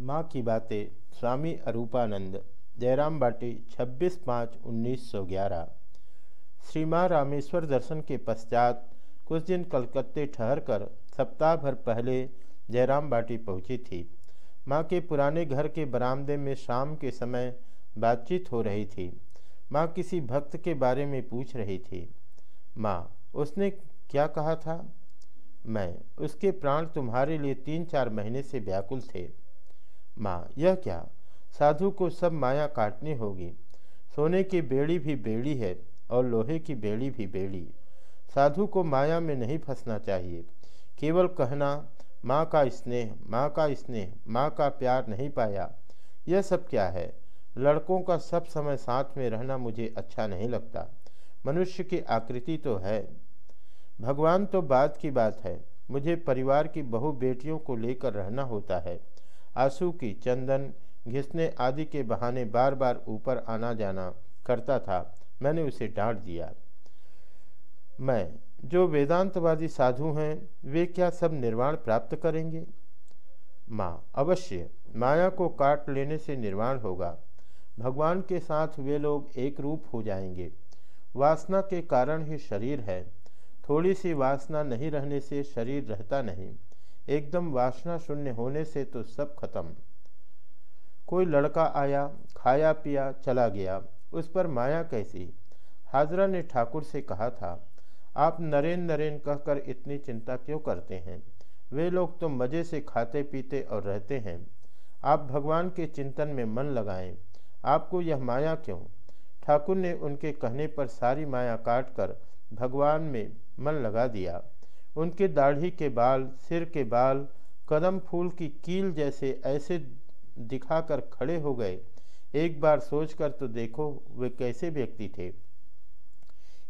माँ की बातें, स्वामी अरूपानंद, जयराम बाटी 26 पाँच 1911 श्री माँ रामेश्वर दर्शन के पश्चात कुछ दिन कलकत्ते ठहरकर सप्ताह भर पहले जयराम बाटी पहुँची थी। माँ के पुराने घर के बरामदे में शाम के समय बातचीत हो रही थी। माँ किसी भक्त के बारे में पूछ रही थी। माँ, उसने क्या कहा था? मैं, उसके प्राण तुम्हारे लिए तीन चार महीने से व्याकुल थे। माँ, यह क्या? साधु को सब माया काटनी होगी। सोने की बेड़ी भी बेड़ी है और लोहे की बेड़ी भी बेड़ी। साधु को माया में नहीं फंसना चाहिए। केवल कहना, माँ का स्नेह, माँ का स्नेह, माँ का प्यार नहीं पाया। यह सब क्या है? लड़कों का सब समय साथ में रहना मुझे अच्छा नहीं लगता। मनुष्य की आकृति तो है। भगवान तो बात की बात है। मुझे परिवार की बहु बेटियों को लेकर रहना होता है। आँसू की चंदन घिसने आदि के बहाने बार बार ऊपर आना जाना करता था। मैंने उसे डांट दिया। मैं, जो वेदांतवादी साधु हैं, वे क्या सब निर्वाण प्राप्त करेंगे? माँ, अवश्य। माया को काट लेने से निर्वाण होगा। भगवान के साथ वे लोग एक रूप हो जाएँगे। वासना के कारण ही शरीर है। थोड़ी सी वासना नहीं रहने से शरीर रहता नहीं। एकदम वासना शून्य होने से तो सब खत्म। कोई लड़का आया, खाया, पिया, चला गया। उस पर माया कैसी? हाजरा ने ठाकुर से कहा था, आप नरेन नरेन कहकर इतनी चिंता क्यों करते हैं? वे लोग तो मज़े से खाते, पीते और रहते हैं। आप भगवान के चिंतन में मन लगाएँ। आपको यह माया क्यों? ठाकुर ने उनके कहने पर सारी माया काट कर भगवान में मन लगा दिया। उनके दाढ़ी के बाल, सिर के बाल, कदम फूल की कील जैसे ऐसे दिखाकर खड़े हो गए। एक बार सोचकर तो देखो वे कैसे व्यक्ति थे।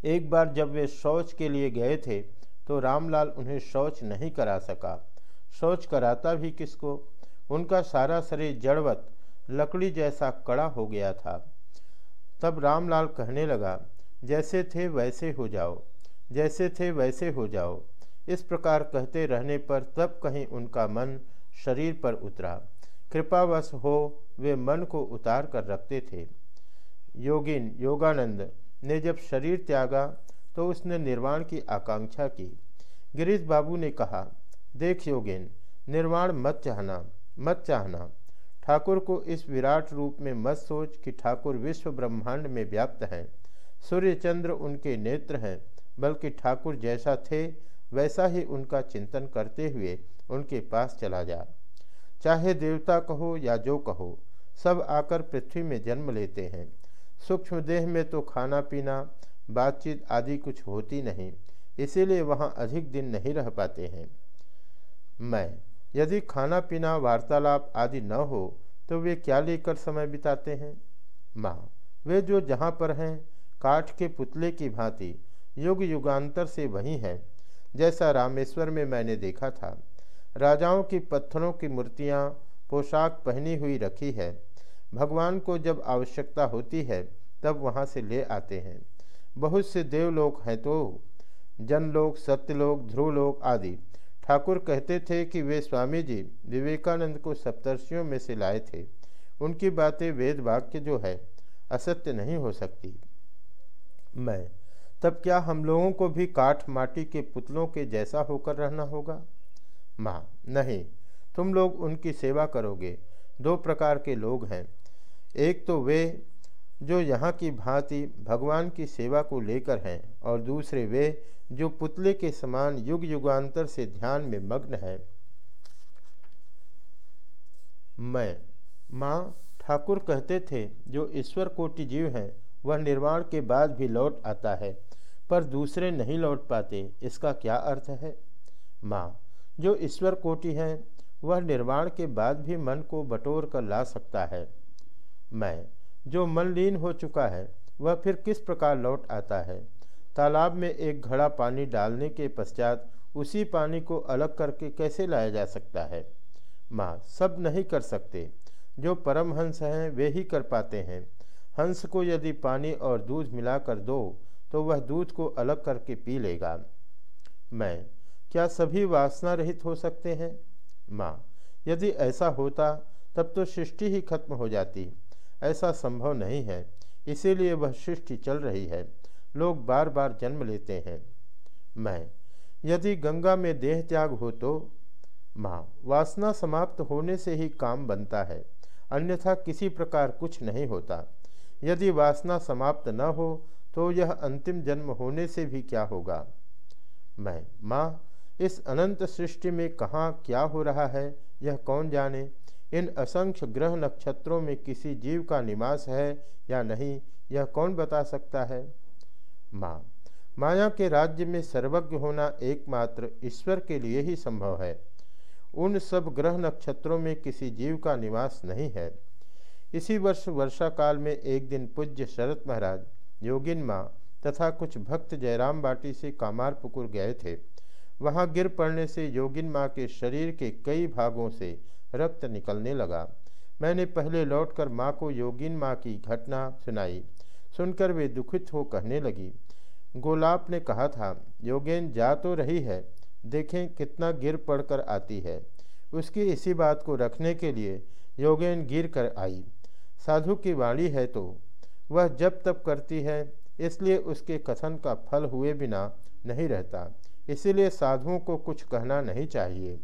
एक बार जब वे शौच के लिए गए थे तो रामलाल उन्हें शौच नहीं करा सका। शौच कराता भी किसको? उनका सारा शरीर जड़वत, लकड़ी जैसा कड़ा हो गया था। तब रामलाल कहने लगा, जैसे थे वैसे हो जाओ, जैसे थे वैसे हो जाओ। इस प्रकार कहते रहने पर तब कहीं उनका मन शरीर पर उतरा। कृपावश हो, वे मन को उतार कर रखते थे। योगिन, योगानंद ने जब शरीर त्यागा तो उसने निर्वाण की आकांक्षा की। गिरीश बाबू ने कहा, देख योगिन, निर्वाण मत चाहना मत चाहना। ठाकुर को इस विराट रूप में मत सोच कि ठाकुर विश्व ब्रह्मांड में व्याप्त हैं। सूर्य चंद्र उनके नेत्र हैं, बल्कि ठाकुर जैसा थे वैसा ही उनका चिंतन करते हुए उनके पास चला जा। चाहे देवता कहो या जो कहो, सब आकर पृथ्वी में जन्म लेते हैं। सूक्ष्म देह में तो खाना पीना बातचीत आदि कुछ होती नहीं, इसीलिए वहाँ अधिक दिन नहीं रह पाते हैं। मैं, यदि खाना पीना वार्तालाप आदि न हो तो वे क्या लेकर समय बिताते हैं? माँ, वे जो जहाँ पर हैं, काठ के पुतले की भांति युग युगांतर से वही है। जैसा रामेश्वर में मैंने देखा था। राजाओं की पत्थरों की मूर्तियाँ, पोशाक पहनी हुई रखी है। भगवान को जब आवश्यकता होती है, तब वहाँ से ले आते हैं। बहुत से देवलोक हैं तो जनलोक, सत्यलोक, ध्रुवलोक आदि। ठाकुर कहते थे कि वे स्वामी जी विवेकानंद को सप्तर्षियों में से लाए थे। उनकी बातें वेद वाक्य जो है, असत्य नहीं हो सकती। मैं तब क्या हम लोगों को भी काठ माटी के पुतलों के जैसा होकर रहना होगा? माँ, नहीं, तुम लोग उनकी सेवा करोगे। दो प्रकार के लोग हैं। एक तो वे जो यहाँ की भांति भगवान की सेवा को लेकर हैं और दूसरे वे जो पुतले के समान युग युगांतर से ध्यान में मग्न है। मैं, माँ, ठाकुर कहते थे, जो ईश्वर कोटि जीव हैं वह निर्वाण के बाद भी लौट आता है, पर दूसरे नहीं लौट पाते। इसका क्या अर्थ है? माँ, जो ईश्वर कोटि है, वह निर्वाण के बाद भी मन को बटोर कर ला सकता है। मैं, जो मन लीन हो चुका है, वह फिर किस प्रकार लौट आता है? तालाब में एक घड़ा पानी डालने के पश्चात उसी पानी को अलग करके कैसे लाया जा सकता है? माँ, सब नहीं कर सकते। जो परमहंस हैं, वे ही कर पाते हैं। हंस को यदि पानी और दूध मिलाकर दो तो वह दूध को अलग करके पी लेगा। मैं, क्या सभी वासना रहित हो सकते हैं? माँ, यदि ऐसा होता, तब तो सृष्टि ही खत्म हो जाती। ऐसा संभव नहीं है, इसीलिए वह सृष्टि चल रही है। लोग बार बार जन्म लेते हैं। मैं, यदि गंगा में देह त्याग हो तो? माँ, वासना समाप्त होने से ही काम बनता है, अन्यथा किसी प्रकार कुछ नहीं होता। यदि वासना समाप्त न हो तो यह अंतिम जन्म होने से भी क्या होगा? मैं, माँ, इस अनंत सृष्टि में कहाँ क्या हो रहा है, यह कौन जाने? इन असंख्य ग्रह नक्षत्रों में किसी जीव का निवास है या नहीं, यह कौन बता सकता है? माँ, माया के राज्य में सर्वज्ञ होना एकमात्र ईश्वर के लिए ही संभव है। उन सब ग्रह नक्षत्रों में किसी जीव का निवास नहीं है। इसी वर्ष वर्षा काल में एक दिन पूज्य शरत महाराज, योगिन माँ तथा कुछ भक्त जयराम बाटी से कामार पुकुर गए थे। वहाँ गिर पड़ने से योगिन माँ के शरीर के कई भागों से रक्त निकलने लगा। मैंने पहले लौटकर माँ को योगिन माँ की घटना सुनाई। सुनकर वे दुखित हो कहने लगी। गोलाप ने कहा था, योगेन, जा तो रही है। देखें कितना गिर पड़कर आती है। उसकी इसी बात को रखने के लिए योगेन गिर कर आई। साधु की वाणी है तो वह जब तब करती है, इसलिए उसके कथन का फल हुए बिना नहीं रहता। इसीलिए साधुओं को कुछ कहना नहीं चाहिए।